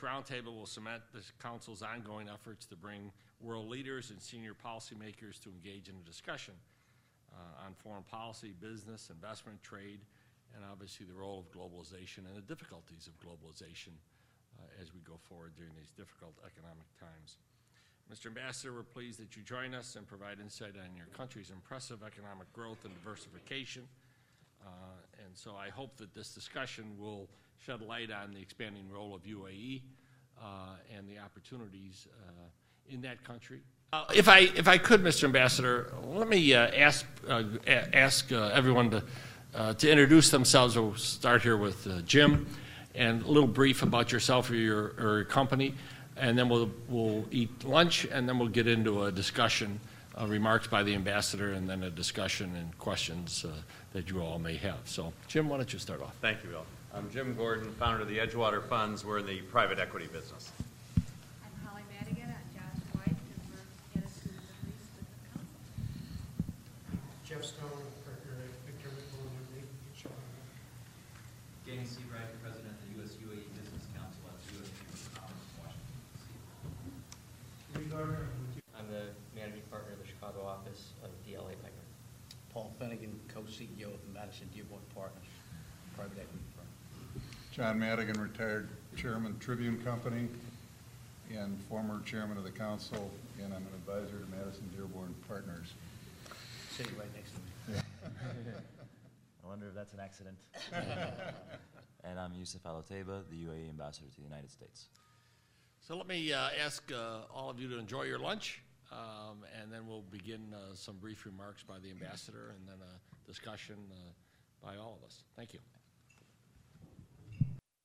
roundtable will cement the council's ongoing efforts to bring world leaders and senior policymakers to engage in a discussion uh, on foreign policy, business, investment, trade, and obviously the role of globalization and the difficulties of globalization uh, as we go forward during these difficult economic times. Mr. Ambassador, we're pleased that you join us and provide insight on your country's impressive economic growth and diversification. Uh, And so I hope that this discussion will shed light on the expanding role of UAE uh, and the opportunities uh, in that country. Uh, If I, if I could, Mr. Ambassador, let me uh, ask, uh, ask uh, everyone to, to introduce themselves. We'll start here with Jim, and a little brief about yourself or your, or your company, and then we'll, we'll eat lunch, and then we'll get into a discussion, remarks by the ambassador, and then a discussion and questions that you all may have. So, Jim, why don't you start off? Thank you, Bill. I'm Jim Gordon, founder of the Edgewater Funds. We're in the private equity business. I'm Holly Madigan, I'm Josh White, and we're headed to the Middle with the council. Jeff Stone, partner at Victor McMillan and Lee in Chicago. James Seabright, President of the U.S. UAE Business Council at the U.S. Chamber of Commerce, Washington, D.C. Gardner, I'm. I'm the managing partner of the Chicago office of DLA Piper. Paul Finnegan, co-CEO of the Madison Dearborn Partners, private equity firm. John Madigan, retired chairman Tribune Company and former chairman of the council, and I'm an advisor to Madison Dearborn Partners. Sitting right next to me. I wonder if that's an accident. and I'm Yusuf Al Otaiba, the UAE ambassador to the United States. So let me uh, ask uh, all of you to enjoy your lunch, um, and then we'll begin uh, some brief remarks by the ambassador, and then a discussion uh, by all of us. Thank you.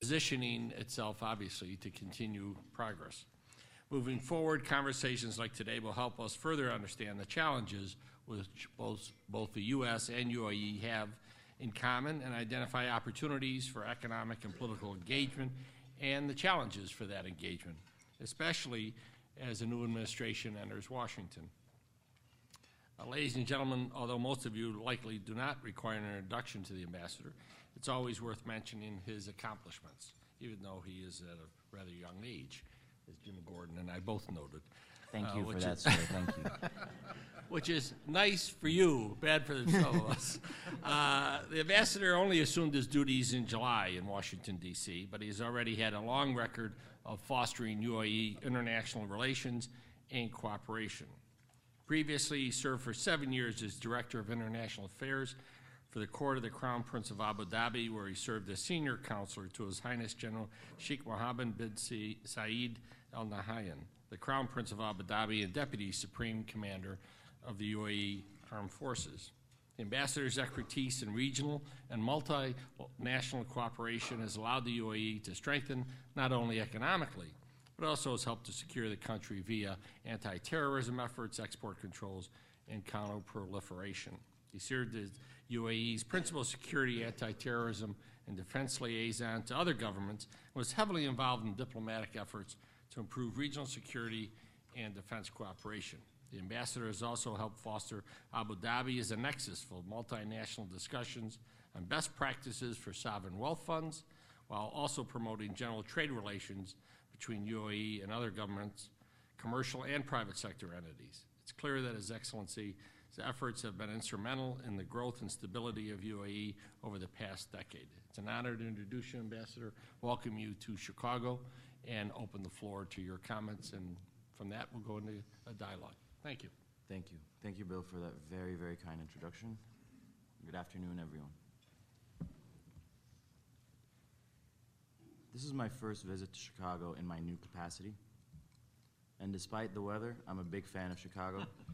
Positioning itself, obviously, to continue progress. Moving forward, conversations like today will help us further understand the challenges which both, both the U.S. and UAE have in common and identify opportunities for economic and political engagement and the challenges for that engagement, especially as a new administration enters Washington. Uh, ladies and gentlemen, although most of you likely do not require an introduction to the ambassador, it's always worth mentioning his accomplishments, even though he is at a rather young age, as Jim Gordon and I both noted. Thank uh, you for which that, sir. Thank you. which is nice for you, bad for the some of us. Uh, the ambassador only assumed his duties in July in Washington, D.C., but he's already had a long record of fostering UAE international relations and cooperation. Previously, he served for seven years as Director of International Affairs for the Court of the Crown Prince of Abu Dhabi, where he served as Senior Counselor to His Highness General Sheikh Mohammed bin Zayed Al Nahyan, the Crown Prince of Abu Dhabi and Deputy Supreme Commander of the UAE Armed Forces. The ambassador's expertise in regional and multinational cooperation has allowed the UAE to strengthen not only economically, but also has helped to secure the country via anti-terrorism efforts, export controls, and counter-proliferation. He served as UAE's principal security, anti-terrorism, and defense liaison to other governments, and was heavily involved in diplomatic efforts to improve regional security and defense cooperation. The ambassador has also helped foster Abu Dhabi as a nexus for multinational discussions on best practices for sovereign wealth funds, while also promoting general trade relations between UAE and other governments, commercial and private sector entities. It's clear that His Excellency's efforts have been instrumental in the growth and stability of UAE over the past decade. It's an honor to introduce you, Ambassador, welcome you to Chicago, and open the floor to your comments, and from that, we'll go into a dialogue. Thank you. Thank you. Thank you, Bill, for that very, very kind introduction. Good afternoon, everyone. This is my first visit to Chicago in my new capacity. And despite the weather, I'm a big fan of Chicago.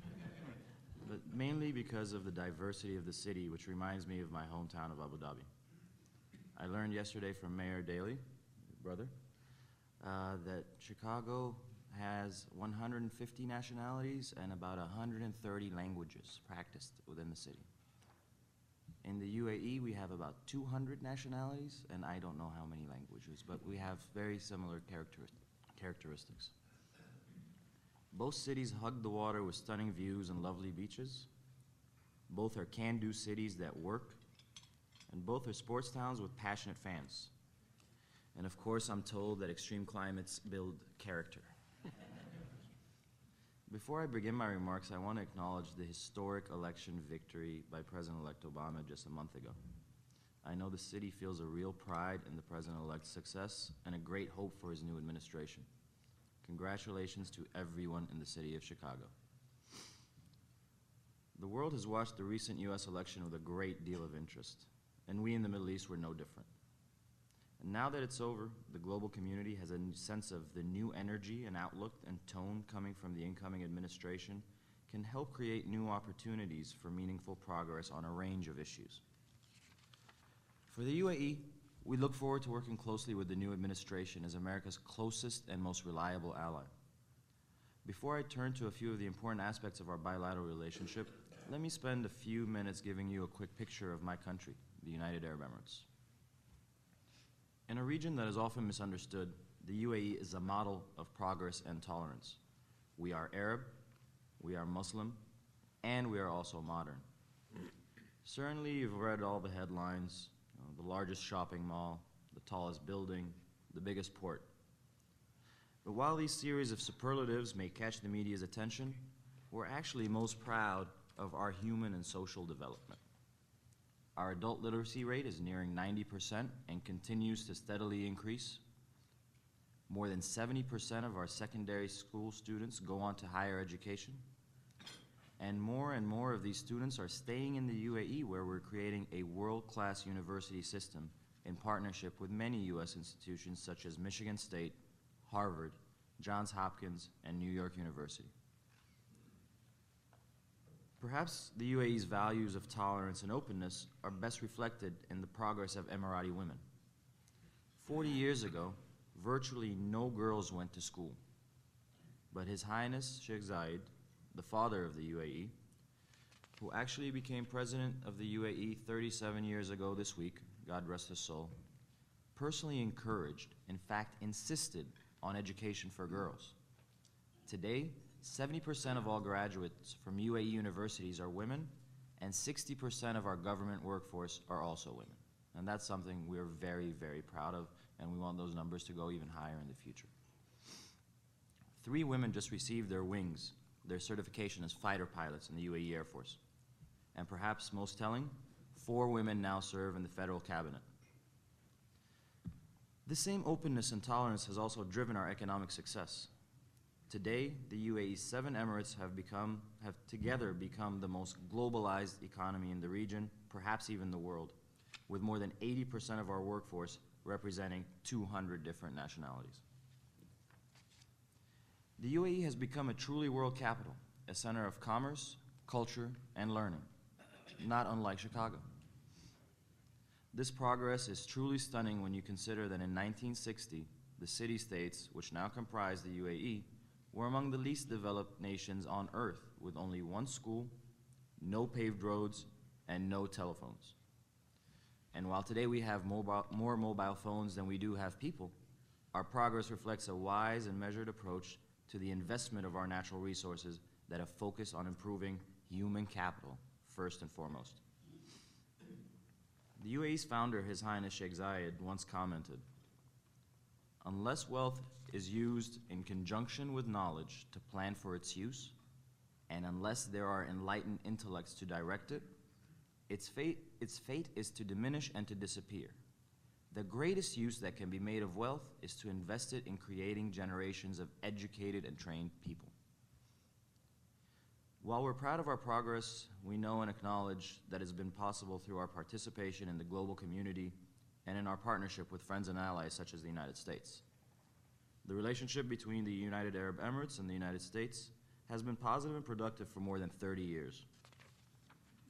but mainly because of the diversity of the city, which reminds me of my hometown of Abu Dhabi. I learned yesterday from Mayor Daley, brother, uh, that Chicago has 150 nationalities and about 130 languages practiced within the city. In the UAE, we have about 200 nationalities, and I don't know how many languages, but we have very similar characteris- characteristics. Both cities hug the water with stunning views and lovely beaches. Both are can do cities that work, and both are sports towns with passionate fans. And of course, I'm told that extreme climates build character. Before I begin my remarks, I want to acknowledge the historic election victory by President-elect Obama just a month ago. I know the city feels a real pride in the President-elect's success and a great hope for his new administration. Congratulations to everyone in the city of Chicago. The world has watched the recent U.S. election with a great deal of interest, and we in the Middle East were no different. And now that it's over, the global community has a sense of the new energy and outlook and tone coming from the incoming administration can help create new opportunities for meaningful progress on a range of issues. For the UAE, we look forward to working closely with the new administration as America's closest and most reliable ally. Before I turn to a few of the important aspects of our bilateral relationship, let me spend a few minutes giving you a quick picture of my country, the United Arab Emirates. In a region that is often misunderstood, the UAE is a model of progress and tolerance. We are Arab, we are Muslim, and we are also modern. Certainly, you've read all the headlines the largest shopping mall, the tallest building, the biggest port. But while these series of superlatives may catch the media's attention, we're actually most proud of our human and social development. Our adult literacy rate is nearing 90% and continues to steadily increase. More than 70% of our secondary school students go on to higher education. And more and more of these students are staying in the UAE, where we're creating a world class university system in partnership with many U.S. institutions such as Michigan State, Harvard, Johns Hopkins, and New York University. Perhaps the UAE's values of tolerance and openness are best reflected in the progress of Emirati women. Forty years ago, virtually no girls went to school. But His Highness Sheikh Zayed, the father of the UAE, who actually became president of the UAE 37 years ago this week, God rest his soul, personally encouraged, in fact, insisted on education for girls. Today, 70% of all graduates from UAE universities are women, and 60% of our government workforce are also women. And that's something we're very, very proud of, and we want those numbers to go even higher in the future. Three women just received their wings, their certification as fighter pilots in the UAE Air Force. And perhaps most telling, four women now serve in the federal cabinet. This same openness and tolerance has also driven our economic success. Today, the UAE's seven emirates have become have together become the most globalized economy in the region, perhaps even the world, with more than 80% of our workforce representing 200 different nationalities. The UAE has become a truly world capital, a center of commerce, culture, and learning, not unlike Chicago. This progress is truly stunning when you consider that in 1960, the city states, which now comprise the UAE, were among the least developed nations on earth, with only one school, no paved roads, and no telephones. And while today we have mobile, more mobile phones than we do have people, our progress reflects a wise and measured approach to the investment of our natural resources that have focused on improving human capital first and foremost. The UAE's founder, His Highness Sheikh Zayed, once commented Unless wealth is used in conjunction with knowledge to plan for its use, and unless there are enlightened intellects to direct it, its fate, its fate is to diminish and to disappear. The greatest use that can be made of wealth is to invest it in creating generations of educated and trained people. While we're proud of our progress, we know and acknowledge that it's been possible through our participation in the global community and in our partnership with friends and allies such as the United States. The relationship between the United Arab Emirates and the United States has been positive and productive for more than 30 years.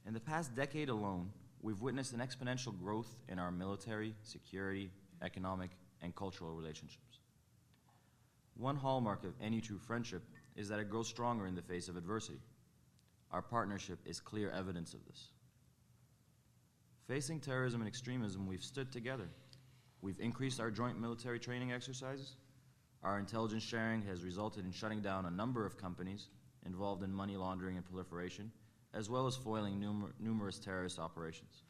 In the past decade alone, we've witnessed an exponential growth in our military, security, economic, and cultural relationships. One hallmark of any true friendship is that it grows stronger in the face of adversity. Our partnership is clear evidence of this. Facing terrorism and extremism, we've stood together. We've increased our joint military training exercises. Our intelligence sharing has resulted in shutting down a number of companies involved in money laundering and proliferation, as well as foiling numer- numerous terrorist operations.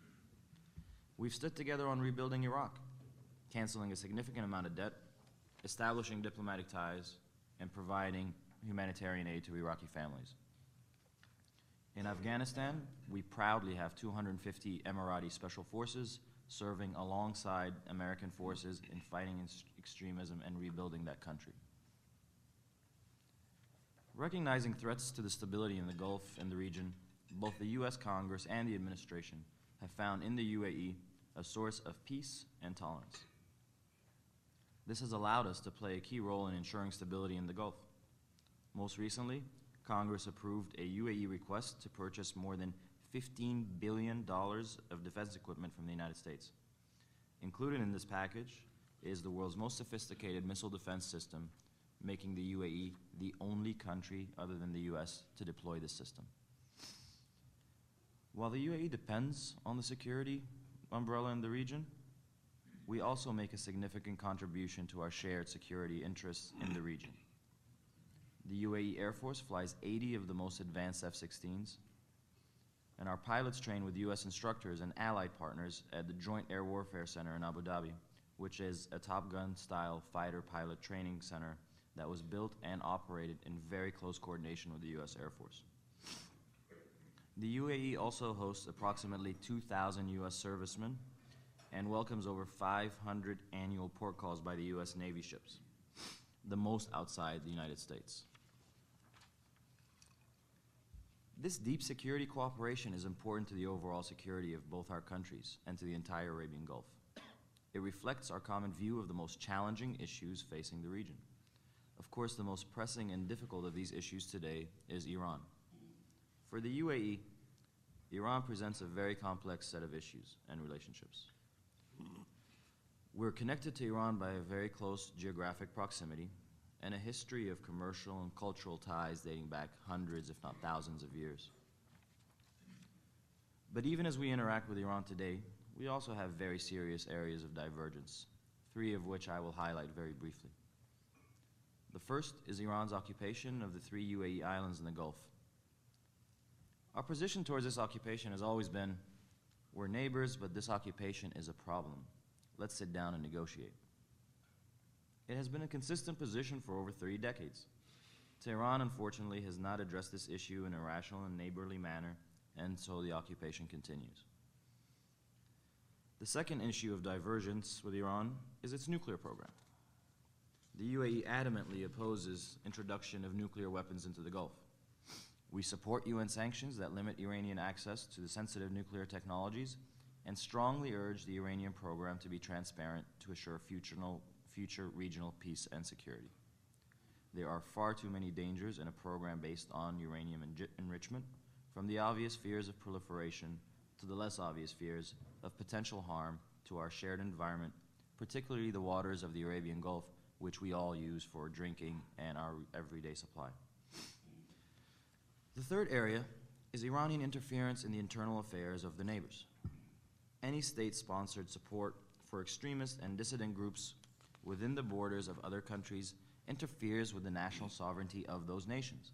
We've stood together on rebuilding Iraq, canceling a significant amount of debt, establishing diplomatic ties, and providing humanitarian aid to Iraqi families. In Afghanistan, we proudly have 250 Emirati Special Forces serving alongside American forces in fighting ex- extremism and rebuilding that country. Recognizing threats to the stability in the Gulf and the region, both the U.S. Congress and the administration have found in the UAE a source of peace and tolerance. This has allowed us to play a key role in ensuring stability in the Gulf. Most recently, Congress approved a UAE request to purchase more than $15 billion of defense equipment from the United States. Included in this package is the world's most sophisticated missile defense system, making the UAE the only country other than the US to deploy this system. While the UAE depends on the security umbrella in the region, we also make a significant contribution to our shared security interests in the region. The UAE Air Force flies 80 of the most advanced F-16s, and our pilots train with U.S. instructors and allied partners at the Joint Air Warfare Center in Abu Dhabi, which is a Top Gun-style fighter pilot training center that was built and operated in very close coordination with the U.S. Air Force. The UAE also hosts approximately 2,000 U.S. servicemen and welcomes over 500 annual port calls by the U.S. Navy ships, the most outside the United States. This deep security cooperation is important to the overall security of both our countries and to the entire Arabian Gulf. It reflects our common view of the most challenging issues facing the region. Of course, the most pressing and difficult of these issues today is Iran. For the UAE, Iran presents a very complex set of issues and relationships. We're connected to Iran by a very close geographic proximity and a history of commercial and cultural ties dating back hundreds, if not thousands, of years. But even as we interact with Iran today, we also have very serious areas of divergence, three of which I will highlight very briefly. The first is Iran's occupation of the three UAE islands in the Gulf. Our position towards this occupation has always been we're neighbors, but this occupation is a problem. Let's sit down and negotiate. It has been a consistent position for over three decades. Tehran, unfortunately, has not addressed this issue in a rational and neighborly manner, and so the occupation continues. The second issue of divergence with Iran is its nuclear program. The UAE adamantly opposes introduction of nuclear weapons into the Gulf. We support UN sanctions that limit Iranian access to the sensitive nuclear technologies and strongly urge the Iranian program to be transparent to assure future, future regional peace and security. There are far too many dangers in a program based on uranium enri- enrichment, from the obvious fears of proliferation to the less obvious fears of potential harm to our shared environment, particularly the waters of the Arabian Gulf, which we all use for drinking and our everyday supply. The third area is Iranian interference in the internal affairs of the neighbors. Any state sponsored support for extremist and dissident groups within the borders of other countries interferes with the national sovereignty of those nations.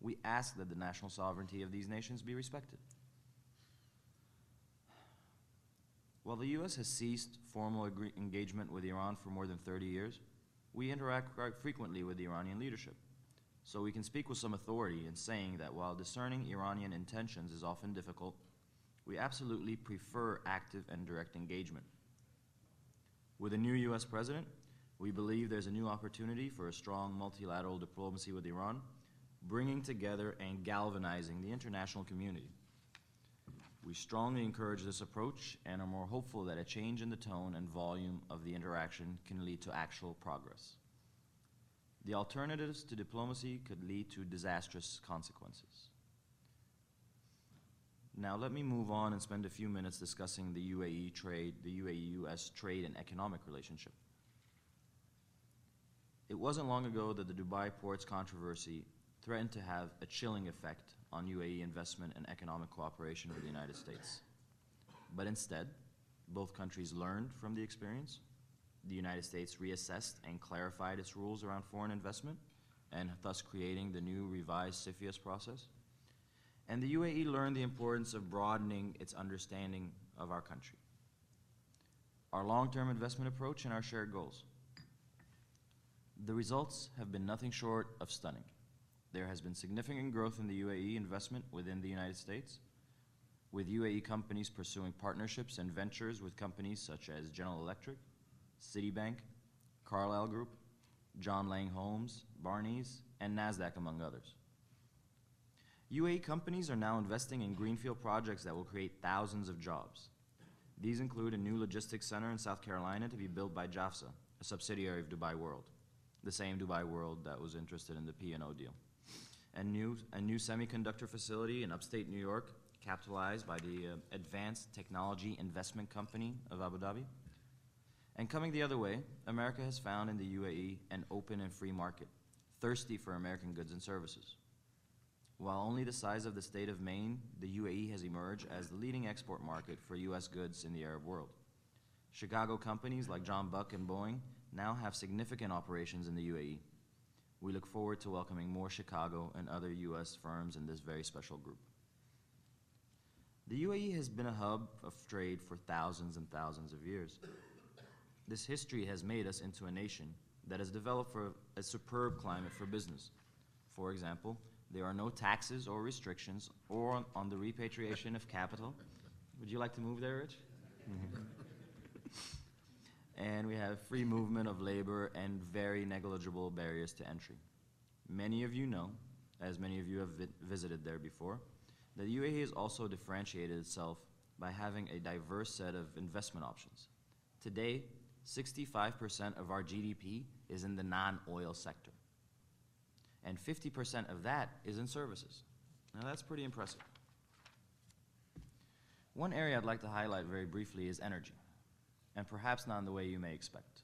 We ask that the national sovereignty of these nations be respected. While the U.S. has ceased formal engagement with Iran for more than 30 years, we interact quite frequently with the Iranian leadership. So we can speak with some authority in saying that while discerning Iranian intentions is often difficult, we absolutely prefer active and direct engagement. With a new U.S. president, we believe there's a new opportunity for a strong multilateral diplomacy with Iran, bringing together and galvanizing the international community. We strongly encourage this approach and are more hopeful that a change in the tone and volume of the interaction can lead to actual progress. The alternatives to diplomacy could lead to disastrous consequences. Now, let me move on and spend a few minutes discussing the UAE trade, the UAE US trade and economic relationship. It wasn't long ago that the Dubai ports controversy threatened to have a chilling effect on UAE investment and economic cooperation with the United States. But instead, both countries learned from the experience. The United States reassessed and clarified its rules around foreign investment, and thus creating the new revised CFIUS process. And the UAE learned the importance of broadening its understanding of our country. our long-term investment approach, and our shared goals. The results have been nothing short of stunning. There has been significant growth in the UAE investment within the United States, with UAE companies pursuing partnerships and ventures with companies such as General Electric, Citibank, Carlyle Group, John Lang Holmes, Barneys, and NASDAQ, among others. UAE companies are now investing in greenfield projects that will create thousands of jobs. These include a new logistics center in South Carolina to be built by JAFZA, a subsidiary of Dubai World, the same Dubai World that was interested in the P&O deal. A new, a new semiconductor facility in upstate New York, capitalized by the uh, Advanced Technology Investment Company of Abu Dhabi. And coming the other way, America has found in the UAE an open and free market, thirsty for American goods and services. While only the size of the state of Maine, the UAE has emerged as the leading export market for U.S. goods in the Arab world. Chicago companies like John Buck and Boeing now have significant operations in the UAE. We look forward to welcoming more Chicago and other U.S. firms in this very special group. The UAE has been a hub of trade for thousands and thousands of years. This history has made us into a nation that has developed for a superb climate for business. For example, there are no taxes or restrictions or on, on the repatriation of capital. Would you like to move there, Rich? and we have free movement of labor and very negligible barriers to entry. Many of you know, as many of you have vi- visited there before, that the UAE has also differentiated itself by having a diverse set of investment options. Today, 65% of our GDP is in the non-oil sector. And 50% of that is in services. Now that's pretty impressive. One area I'd like to highlight very briefly is energy, and perhaps not in the way you may expect.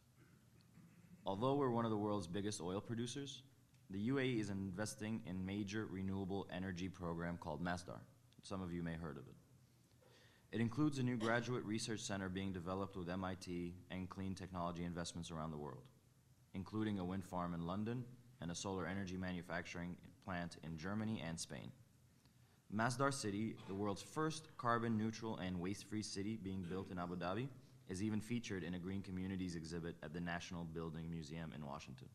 Although we're one of the world's biggest oil producers, the UAE is investing in a major renewable energy program called Masdar. Some of you may have heard of it. It includes a new graduate research center being developed with MIT and clean technology investments around the world, including a wind farm in London and a solar energy manufacturing plant in Germany and Spain. Masdar City, the world's first carbon neutral and waste free city being built in Abu Dhabi, is even featured in a Green Communities exhibit at the National Building Museum in Washington.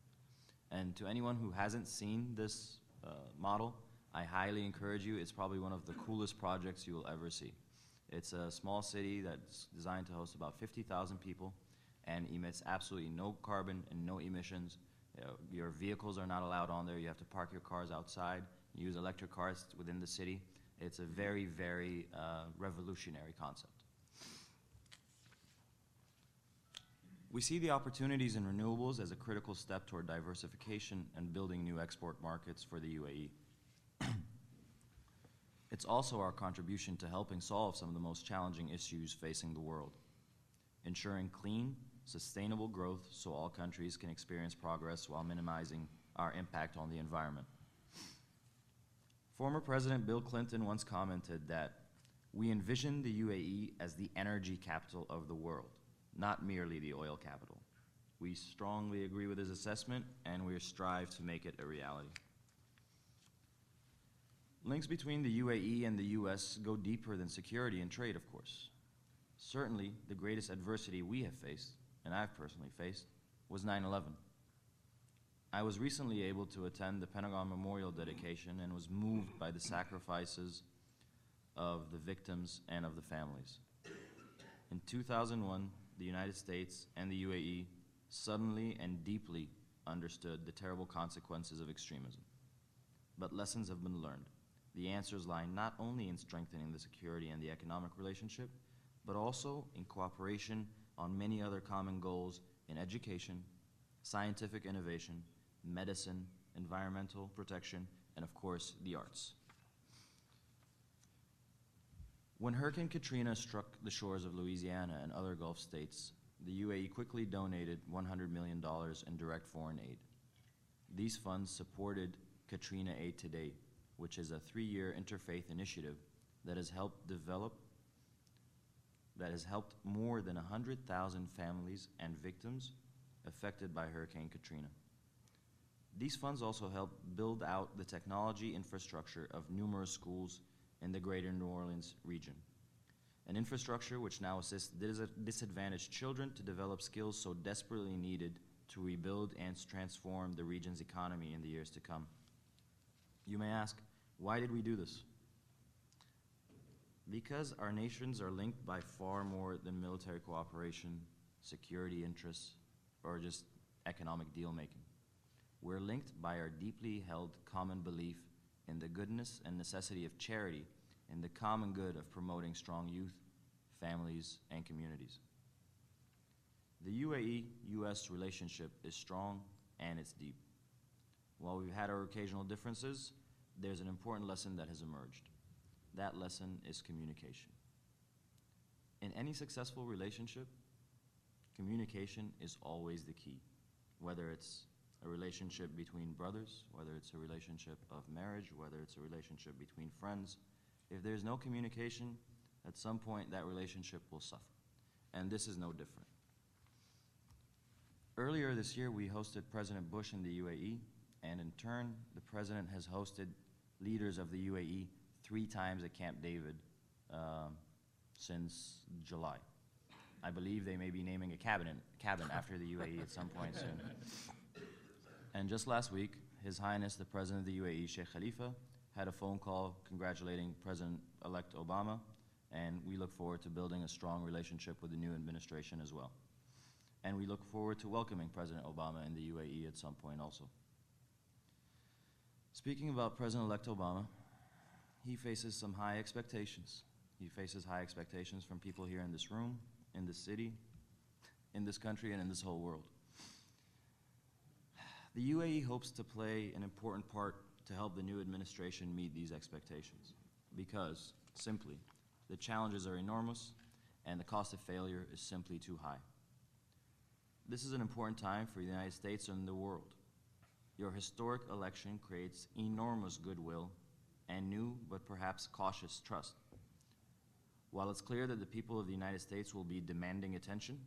And to anyone who hasn't seen this uh, model, I highly encourage you. It's probably one of the coolest projects you will ever see. It's a small city that's designed to host about 50,000 people and emits absolutely no carbon and no emissions. You know, your vehicles are not allowed on there. You have to park your cars outside, use electric cars within the city. It's a very, very uh, revolutionary concept. We see the opportunities in renewables as a critical step toward diversification and building new export markets for the UAE. it's also our contribution to helping solve some of the most challenging issues facing the world, ensuring clean, sustainable growth so all countries can experience progress while minimizing our impact on the environment. Former President Bill Clinton once commented that we envision the UAE as the energy capital of the world, not merely the oil capital. We strongly agree with his assessment and we strive to make it a reality. Links between the UAE and the US go deeper than security and trade, of course. Certainly, the greatest adversity we have faced, and I've personally faced, was 9 11. I was recently able to attend the Pentagon Memorial dedication and was moved by the sacrifices of the victims and of the families. In 2001, the United States and the UAE suddenly and deeply understood the terrible consequences of extremism. But lessons have been learned. The answers lie not only in strengthening the security and the economic relationship, but also in cooperation on many other common goals in education, scientific innovation, medicine, environmental protection, and of course, the arts. When Hurricane Katrina struck the shores of Louisiana and other Gulf states, the UAE quickly donated $100 million in direct foreign aid. These funds supported Katrina Aid Today, which is a three-year interfaith initiative that has helped develop that has helped more than 100,000 families and victims affected by Hurricane Katrina. These funds also help build out the technology infrastructure of numerous schools in the greater New Orleans region. an infrastructure which now assists dis- disadvantaged children to develop skills so desperately needed to rebuild and transform the region's economy in the years to come. You may ask, why did we do this? Because our nations are linked by far more than military cooperation, security interests, or just economic deal making. We're linked by our deeply held common belief in the goodness and necessity of charity in the common good of promoting strong youth, families, and communities. The UAE US relationship is strong and it's deep. While we've had our occasional differences, there's an important lesson that has emerged. That lesson is communication. In any successful relationship, communication is always the key. Whether it's a relationship between brothers, whether it's a relationship of marriage, whether it's a relationship between friends, if there's no communication, at some point that relationship will suffer. And this is no different. Earlier this year, we hosted President Bush in the UAE, and in turn, the President has hosted leaders of the UAE three times at Camp David um, since July. I believe they may be naming a cabinet, cabin after the UAE at some point soon. And just last week, His Highness the President of the UAE, Sheikh Khalifa, had a phone call congratulating President-elect Obama, and we look forward to building a strong relationship with the new administration as well. And we look forward to welcoming President Obama in the UAE at some point also. Speaking about President-elect Obama, he faces some high expectations. He faces high expectations from people here in this room, in this city, in this country, and in this whole world. The UAE hopes to play an important part to help the new administration meet these expectations because, simply, the challenges are enormous and the cost of failure is simply too high. This is an important time for the United States and the world. Your historic election creates enormous goodwill and new but perhaps cautious trust. While it's clear that the people of the United States will be demanding attention,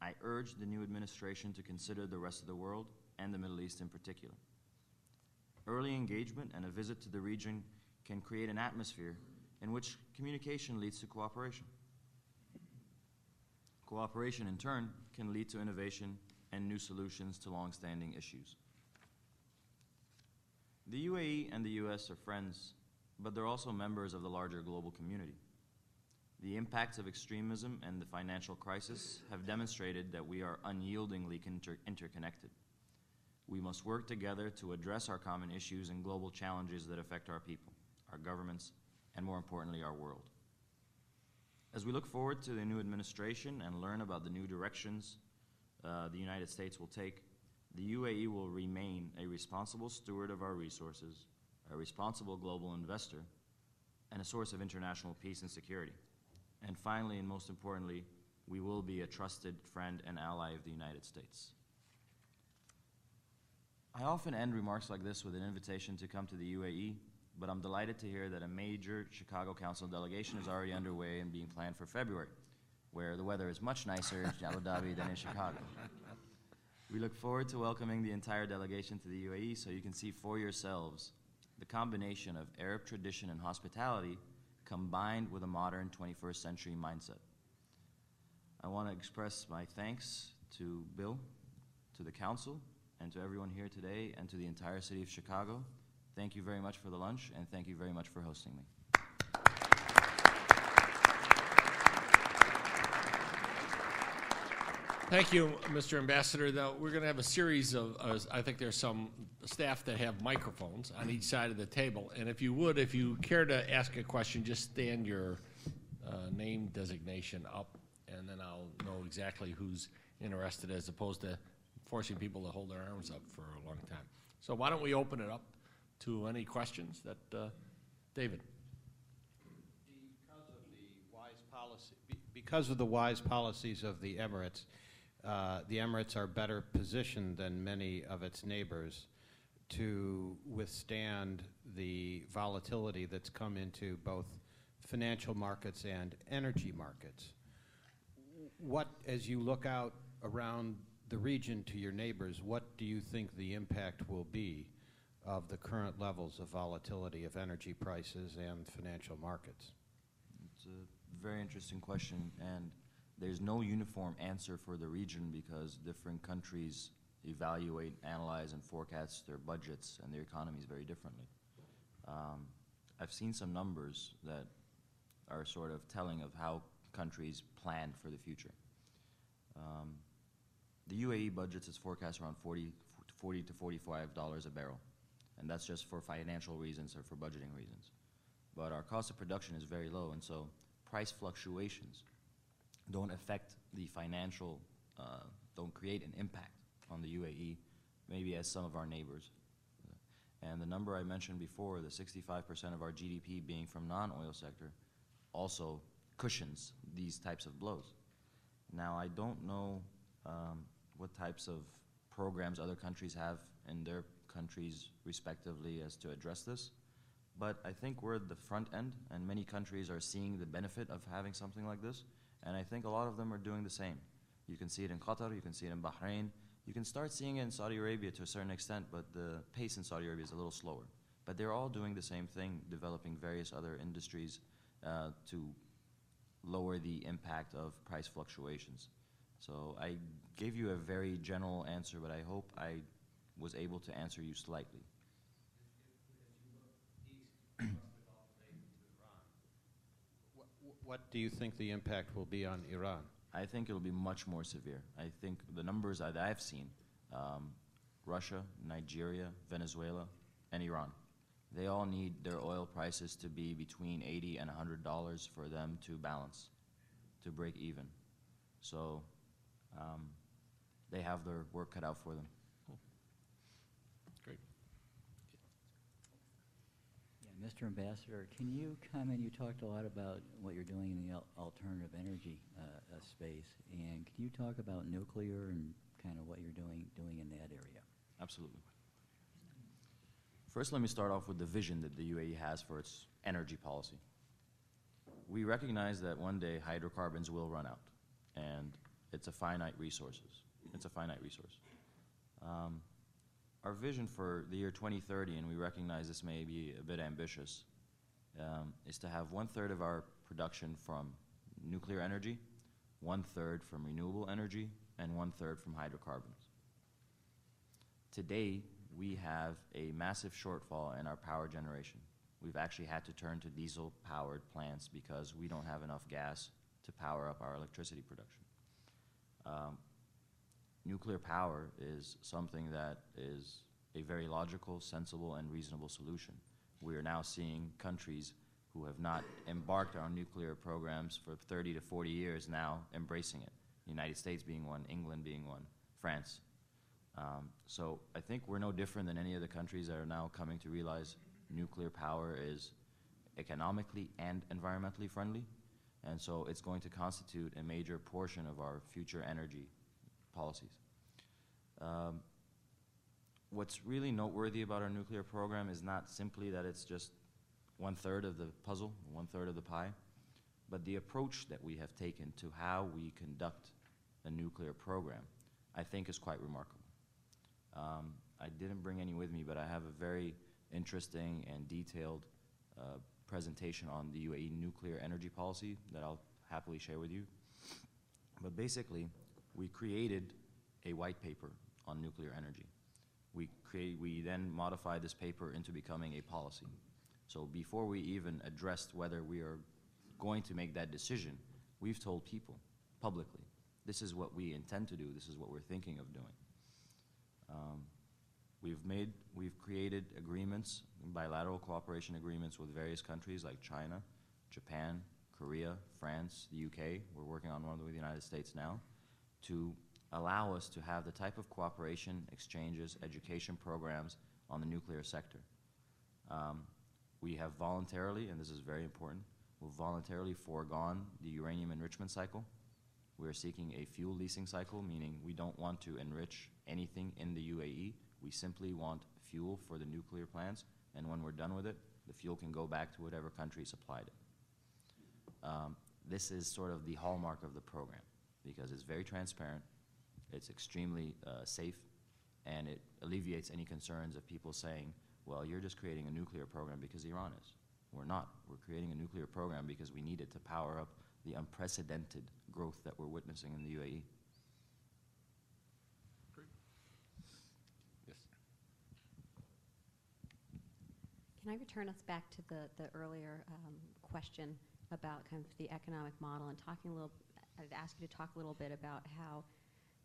I urge the new administration to consider the rest of the world and the Middle East in particular. Early engagement and a visit to the region can create an atmosphere in which communication leads to cooperation. Cooperation, in turn, can lead to innovation and new solutions to long-standing issues. The UAE and the US are friends, but they're also members of the larger global community. The impacts of extremism and the financial crisis have demonstrated that we are unyieldingly inter- interconnected. We must work together to address our common issues and global challenges that affect our people, our governments, and more importantly, our world. As we look forward to the new administration and learn about the new directions uh, the United States will take, the UAE will remain a responsible steward of our resources, a responsible global investor, and a source of international peace and security. And finally, and most importantly, we will be a trusted friend and ally of the United States. I often end remarks like this with an invitation to come to the UAE, but I'm delighted to hear that a major Chicago Council delegation is already underway and being planned for February, where the weather is much nicer in Abu Dhabi than in Chicago. We look forward to welcoming the entire delegation to the UAE so you can see for yourselves the combination of Arab tradition and hospitality combined with a modern 21st century mindset. I want to express my thanks to Bill, to the council, and to everyone here today, and to the entire city of Chicago. Thank you very much for the lunch, and thank you very much for hosting me. Thank you, Mr. Ambassador. Though we're going to have a series of, uh, I think there's some staff that have microphones on each side of the table. And if you would, if you care to ask a question, just stand your uh, name designation up, and then I'll know exactly who's interested, as opposed to forcing people to hold their arms up for a long time. So why don't we open it up to any questions that, uh, David? Because of the wise policy, because of the wise policies of the Emirates, uh, the Emirates are better positioned than many of its neighbors to withstand the volatility that's come into both financial markets and energy markets. What, as you look out around the region to your neighbors, what do you think the impact will be of the current levels of volatility of energy prices and financial markets? It's a very interesting question, and there's no uniform answer for the region because different countries evaluate, analyze, and forecast their budgets and their economies very differently. Um, I've seen some numbers that are sort of telling of how countries plan for the future. Um, the UAE budgets is forecast around 40, 40 to 45 dollars a barrel, and that's just for financial reasons or for budgeting reasons. But our cost of production is very low, and so price fluctuations don't affect the financial, uh, don't create an impact on the UAE, maybe as some of our neighbors. And the number I mentioned before, the 65% of our GDP being from non-oil sector, also cushions these types of blows. Now, I don't know um, what types of programs other countries have in their countries respectively as to address this, but I think we're at the front end, and many countries are seeing the benefit of having something like this, and I think a lot of them are doing the same. You can see it in Qatar, you can see it in Bahrain, you can start seeing it in Saudi Arabia to a certain extent, but the pace in Saudi Arabia is a little slower. But they're all doing the same thing, developing various other industries uh, to lower the impact of price fluctuations. So I gave you a very general answer, but I hope I was able to answer you slightly. What- do you think the impact will be on Iran? I think it'll be much more severe. I think the numbers that I've seen, um, Russia, Nigeria, Venezuela, and Iran, they all need their oil prices to be between 80 and 100 dollars for them to balance, to break even. So um, they have their work cut out for them. Great. Yeah, Mr. Ambassador, can you comment, you talked a lot about what you're doing in the al- alternative energy uh, uh, space, and can you talk about nuclear and kind of what you're doing, doing in that area? Absolutely. First, let me start off with the vision that the UAE has for its energy policy. We recognize that one day hydrocarbons will run out, and it's a finite resources. It's a finite resource. Um, our vision for the year 2030, and we recognize this may be a bit ambitious, um, is to have one third of our production from nuclear energy, one third from renewable energy, and one third from hydrocarbons. Today, we have a massive shortfall in our power generation. We've actually had to turn to diesel powered plants because we don't have enough gas to power up our electricity production. Um, nuclear power is something that is a very logical, sensible, and reasonable solution. We are now seeing countries who have not embarked on nuclear programs for 30 to 40 years now embracing it. The United States being one, England being one, France. Um, so I think we're no different than any other countries that are now coming to realize nuclear power is economically and environmentally friendly. And so it's going to constitute a major portion of our future energy policies. Um, what's really noteworthy about our nuclear program is not simply that it's just one third of the puzzle, one third of the pie, but the approach that we have taken to how we conduct a nuclear program, I think is quite remarkable. Um, I didn't bring any with me, but I have a very interesting and detailed uh, presentation on the UAE nuclear energy policy that I'll happily share with you. But basically, we created a white paper on nuclear energy. We, create, we then modified this paper into becoming a policy. So before we even addressed whether we are going to make that decision, we've told people publicly, this is what we intend to do, this is what we're thinking of doing. Um, we've made, we've created agreements, bilateral cooperation agreements with various countries like China, Japan, Korea, France, the UK. We're working on one with the United States now to allow us to have the type of cooperation, exchanges, education programs on the nuclear sector. Um, we have voluntarily, and this is very important, we've voluntarily foregone the uranium enrichment cycle. We're seeking a fuel leasing cycle, meaning we don't want to enrich anything in the UAE. We simply want fuel for the nuclear plants, and when we're done with it, the fuel can go back to whatever country supplied it. Um, this is sort of the hallmark of the program because it's very transparent, it's extremely uh, safe, and it alleviates any concerns of people saying, well, you're just creating a nuclear program because Iran is. We're not. We're creating a nuclear program because we need it to power up the unprecedented growth that we're witnessing in the. UAE. Yes. Can I return us back to the, the earlier um, question about kind of the economic model and talking a little, I'd ask you to talk a little bit about how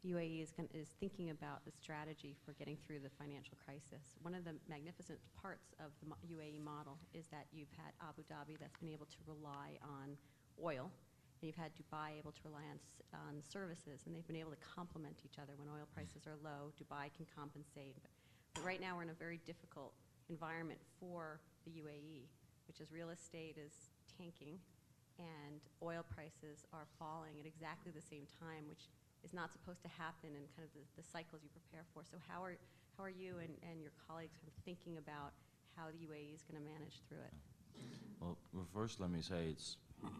UAE is, is thinking about the strategy for getting through the financial crisis. One of the magnificent parts of the UAE model is that you've had Abu Dhabi that's been able to rely on oil, and you've had Dubai able to rely on, on services, and they've been able to complement each other. When oil prices are low, Dubai can compensate. But, but right now, we're in a very difficult environment for the UAE, which is real estate is tanking, and oil prices are falling at exactly the same time, which is not supposed to happen in kind of the, the cycles you prepare for. So how are, how are you and, and your colleagues kind of thinking about how the UAE is going to manage through it? Well, well, first let me say it's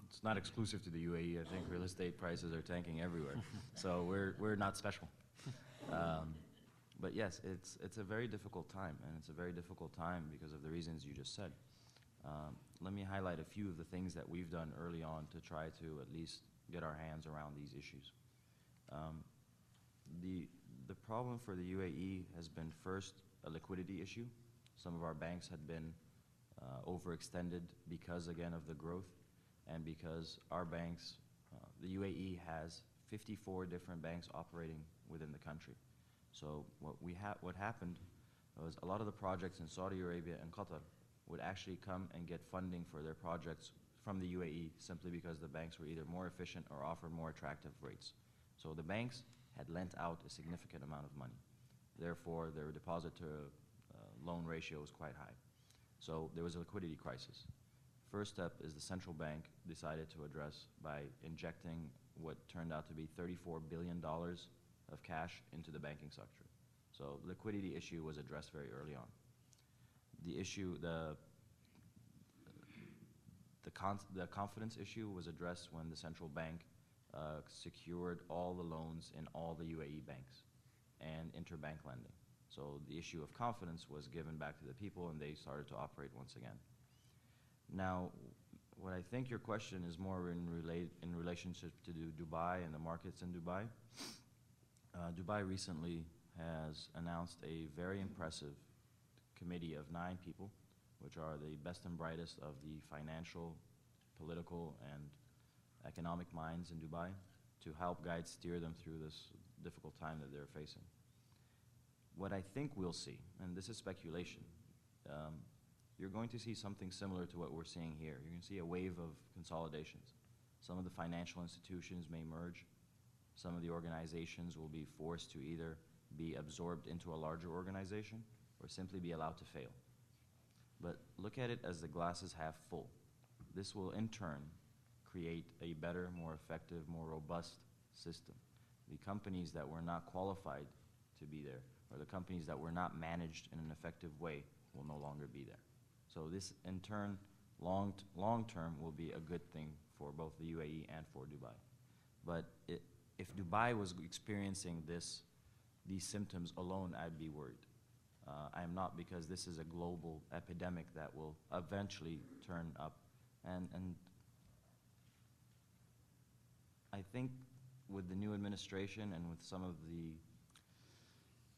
it's not exclusive to the UAE. I think real estate prices are tanking everywhere, so we're we're not special. Um, but yes, it's it's a very difficult time, and it's a very difficult time because of the reasons you just said. Um, let me highlight a few of the things that we've done early on to try to at least get our hands around these issues. Um, the the problem for the UAE has been first a liquidity issue. Some of our banks had been uh, overextended because, again, of the growth, and because our banks, uh, the UAE has 54 different banks operating within the country. So what we ha- what happened was a lot of the projects in Saudi Arabia and Qatar would actually come and get funding for their projects from the UAE simply because the banks were either more efficient or offered more attractive rates. So the banks had lent out a significant amount of money. Therefore, their deposit to uh, loan ratio was quite high. So there was a liquidity crisis. First step is the central bank decided to address by injecting what turned out to be $34 billion of cash into the banking sector. So liquidity issue was addressed very early on. The issue, the the, con- the confidence issue was addressed when the central bank uh, secured all the loans in all the UAE banks and interbank lending. So the issue of confidence was given back to the people and they started to operate once again. Now, what I think your question is more in, relate, in relationship to Du- Dubai and the markets in Dubai. Uh, Dubai recently has announced a very impressive committee of nine people, which are the best and brightest of the financial, political, and economic minds in Dubai to help guide steer them through this difficult time that they're facing. What I think we'll see, and this is speculation, um, you're going to see something similar to what we're seeing here. You're going to see a wave of consolidations. Some of the financial institutions may merge. Some of the organizations will be forced to either be absorbed into a larger organization or simply be allowed to fail. But look at it as the glass is half full. This will in turn create a better, more effective, more robust system. The companies that were not qualified to be there, or the companies that were not managed in an effective way, will no longer be there. So this, in turn, long, long term, will be a good thing for both the UAE and for Dubai. But it, if Dubai was experiencing this, these symptoms alone, I'd be worried. Uh, I am not because this is a global epidemic that will eventually turn up. And, and I think with the new administration and with some of the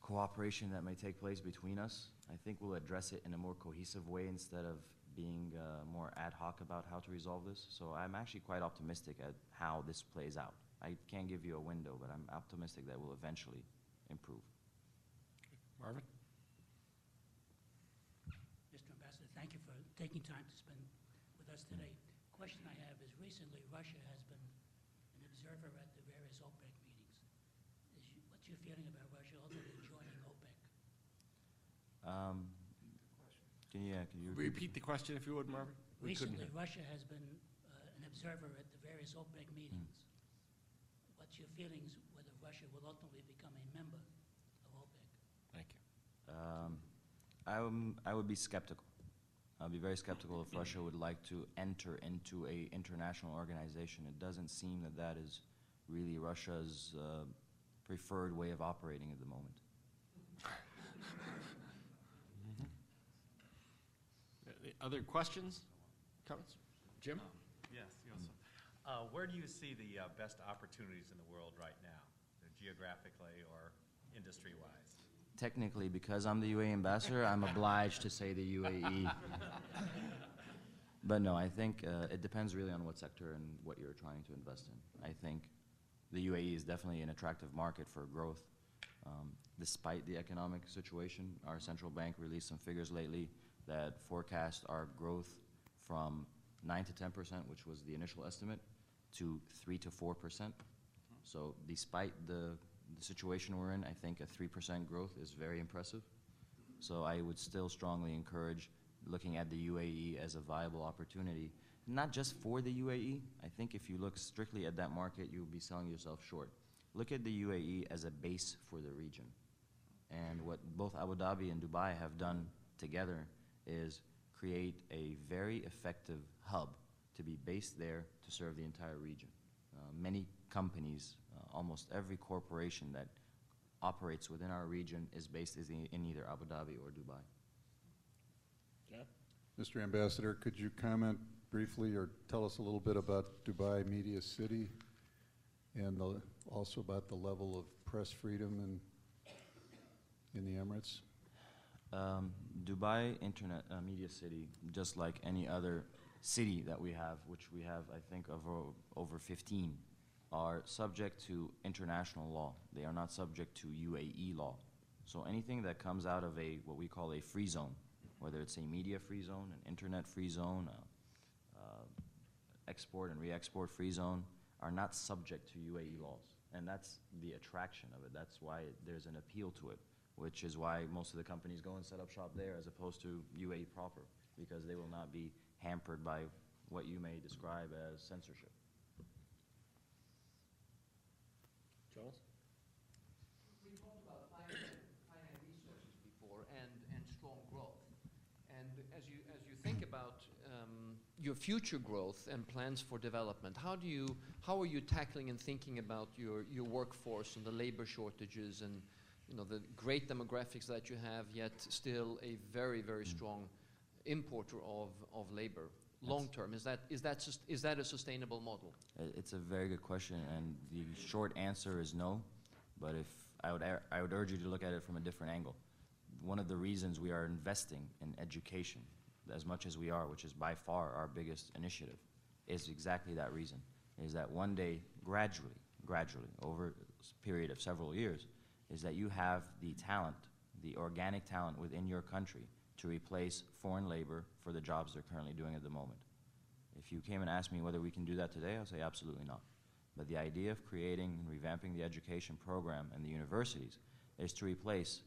cooperation that may take place between us, I think we'll address it in a more cohesive way instead of being uh, more ad hoc about how to resolve this. So I'm actually quite optimistic at how this plays out. I can't give you a window, but I'm optimistic that we'll eventually improve. Marvin? Mr. Ambassador, thank you for taking time to spend with us today. Question I have is recently Russia has been an observer at the various OPEC meetings. Is you, what's your feeling about Russia ultimately joining OPEC? Um, can you, yeah, can you Repeat the question if you would, Marvin? We Recently. Russia has been uh, an observer at the various OPEC meetings. What's your feelings whether Russia will ultimately become a member of OPEC? Thank you. Um, I, am- I would be skeptical. I'd be very skeptical if Russia would like to enter into a international organization. It doesn't seem that that is really Russia's uh, preferred way of operating at the moment. Uh, Other questions, comments? Jim? Yes, yes. Uh, Where do you see the uh, best opportunities in the world right now, geographically or industry-wise? Technically, because I'm the UAE ambassador, I'm obliged to say the UAE. But no, I think uh, it depends really on what sector and what you're trying to invest in. I think the UAE is definitely an attractive market for growth. Um, despite the economic situation, our central bank released some figures lately that forecast our growth from 9 to 10 percent, which was the initial estimate, to 3 to 4 percent. So despite the, the situation we're in, I think a 3 percent growth is very impressive. So I would still strongly encourage looking at the UAE as a viable opportunity, not just for the UAE. I think if you look strictly at that market, you'll be selling yourself short. Look at the UAE as a base for the region. And what both Abu Dhabi and Dubai have done together is create a very effective hub to be based there to serve the entire region. Uh, many companies, almost every corporation that operates within our region is based is in, in either Abu Dhabi or Dubai. John? Mr. Ambassador, could you comment briefly or tell us a little bit about Dubai Media City and the- also about the level of press freedom in, in the Emirates? Um, Dubai Internet uh, Media City, just like any other city that we have, which we have, I think, over, over 15, are subject to international law. They are not subject to UAE law. So anything that comes out of a what we call a free zone, whether it's a media free zone, an internet free zone, uh, export and re-export free zone, are not subject to UAE laws. And that's the attraction of it. That's why there's an appeal to it, which is why most of the companies go and set up shop there as opposed to UAE proper, because they will not be hampered by what you may describe as censorship. Charles? We talked about finite, finite resources before and, and strong growth. And as you, as you think about um, your future growth and plans for development, how do you, how are you tackling and thinking about your, your workforce and the labor shortages and, you know, the great demographics that you have, yet still a very, very strong importer of, of labor? Long term, is that, is, that, sus- is that a sustainable model? It's a very good question, and the short answer is no. But if I would, I would urge you to look at it from a different angle. One of the reasons we are investing in education as much as we are, which is by far our biggest initiative, is exactly that reason. Is that one day, gradually, gradually, over a period of several years, is that you have the talent, the organic talent within your country to replace foreign labor for the jobs they're currently doing at the moment. If you came and asked me whether we can do that today, I'll say absolutely not. But the idea of creating and revamping the education program and the universities is to replace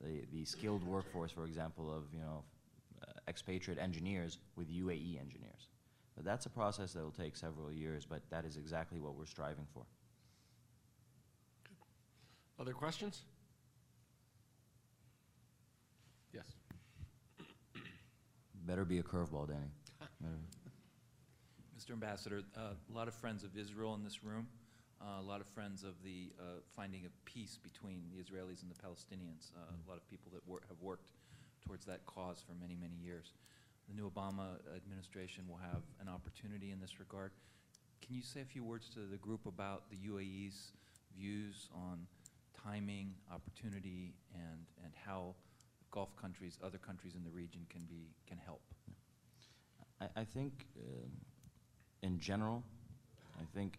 the, the skilled workforce, for example, of you know uh, expatriate engineers with UAE engineers. But that's a process that will take several years, but that is exactly what we're striving for. Other questions? Yes. Better be a curveball, Danny. Mr. Ambassador, uh, a lot of friends of Israel in this room, uh, a lot of friends of the uh, finding of peace between the Israelis and the Palestinians, uh, a lot of people that wor- have worked towards that cause for many, many years. The new Obama administration will have an opportunity in this regard. Can you say a few words to the group about the UAE's views on timing, opportunity, and, and how Gulf countries, other countries in the region can be, can help? I, I think, um, in general, I think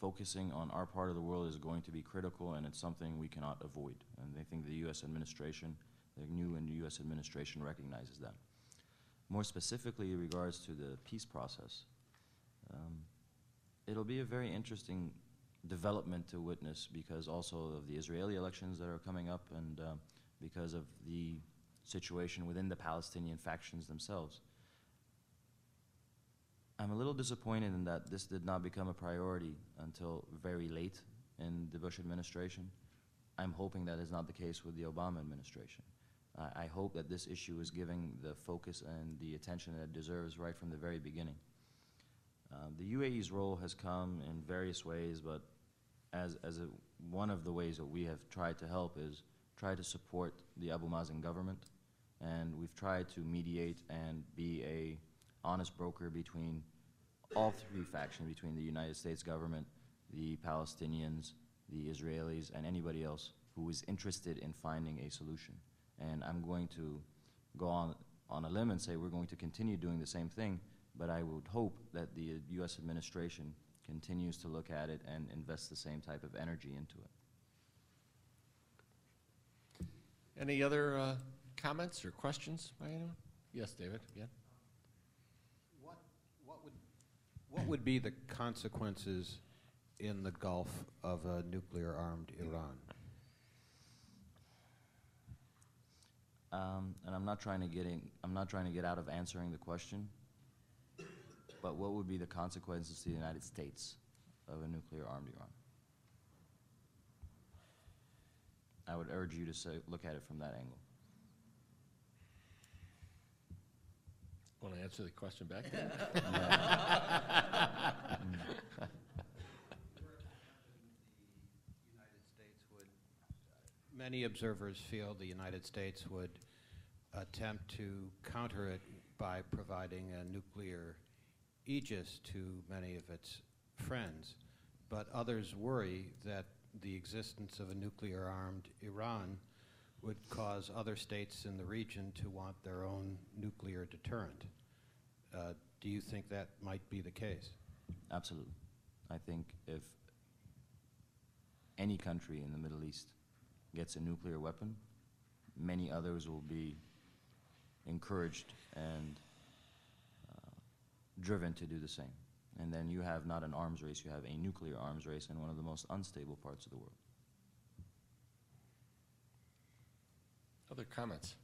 focusing on our part of the world is going to be critical, and it's something we cannot avoid. And I think the U.S. administration, the new and U.S. administration recognizes that. More specifically, in regards to the peace process, um, it'll be a very interesting development to witness because also of the Israeli elections that are coming up and um, because of the situation within the Palestinian factions themselves. I'm a little disappointed in that this did not become a priority until very late in the Bush administration. I'm hoping that is not the case with the Obama administration. I, I hope that this issue is giving the focus and the attention that it deserves right from the very beginning. Um, the UAE's role has come in various ways, but as, as a, one of the ways that we have tried to help is try to support the Abu Mazen government, and we've tried to mediate and be a honest broker between all three factions, between the United States government, the Palestinians, the Israelis, and anybody else who is interested in finding a solution. And I'm going to go on, on a limb and say we're going to continue doing the same thing, but I would hope that the U.S. administration continues to look at it and invest the same type of energy into it. Any other uh, comments or questions by anyone? Yes, David, again? What, what would, what would be the consequences in the Gulf of a nuclear-armed Iran? Um, and I'm not trying to get in, I'm not trying to get out of answering the question, but what would be the consequences to the United States of a nuclear-armed Iran? I would urge you to say, look at it from that angle. Want to answer the question back? Many observers feel the United States would attempt to counter it by providing a nuclear aegis to many of its friends, but others worry that the existence of a nuclear-armed Iran would cause other states in the region to want their own nuclear deterrent. Uh, do you think that might be the case? Absolutely. I think if any country in the Middle East gets a nuclear weapon, many others will be encouraged and uh, driven to do the same. And then you have not an arms race, you have a nuclear arms race in one of the most unstable parts of the world. Other comments?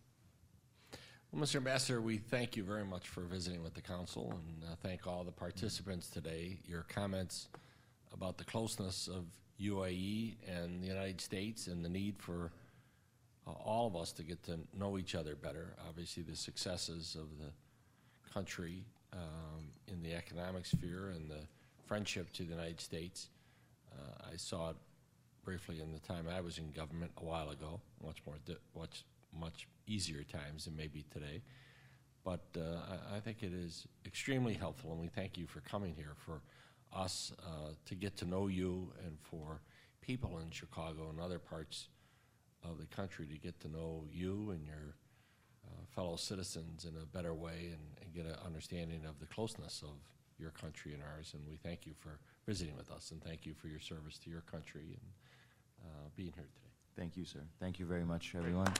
Well, Mr. Ambassador, we thank you very much for visiting with the council and uh, thank all the participants today. Your comments about the closeness of UAE and the United States and the need for uh, all of us to get to know each other better. Obviously, the successes of the country um, in the economic sphere and the friendship to the United States. Uh, I saw it briefly in the time I was in government a while ago, much more, di- much, much easier times than maybe today. But uh, I, I think it is extremely helpful, and we thank you for coming here for us uh, to get to know you and for people in Chicago and other parts of the country to get to know you and your fellow citizens in a better way and, and get an understanding of the closeness of your country and ours. And we thank you for visiting with us and thank you for your service to your country and uh, being here today. Thank you, sir. Thank you very much, everyone.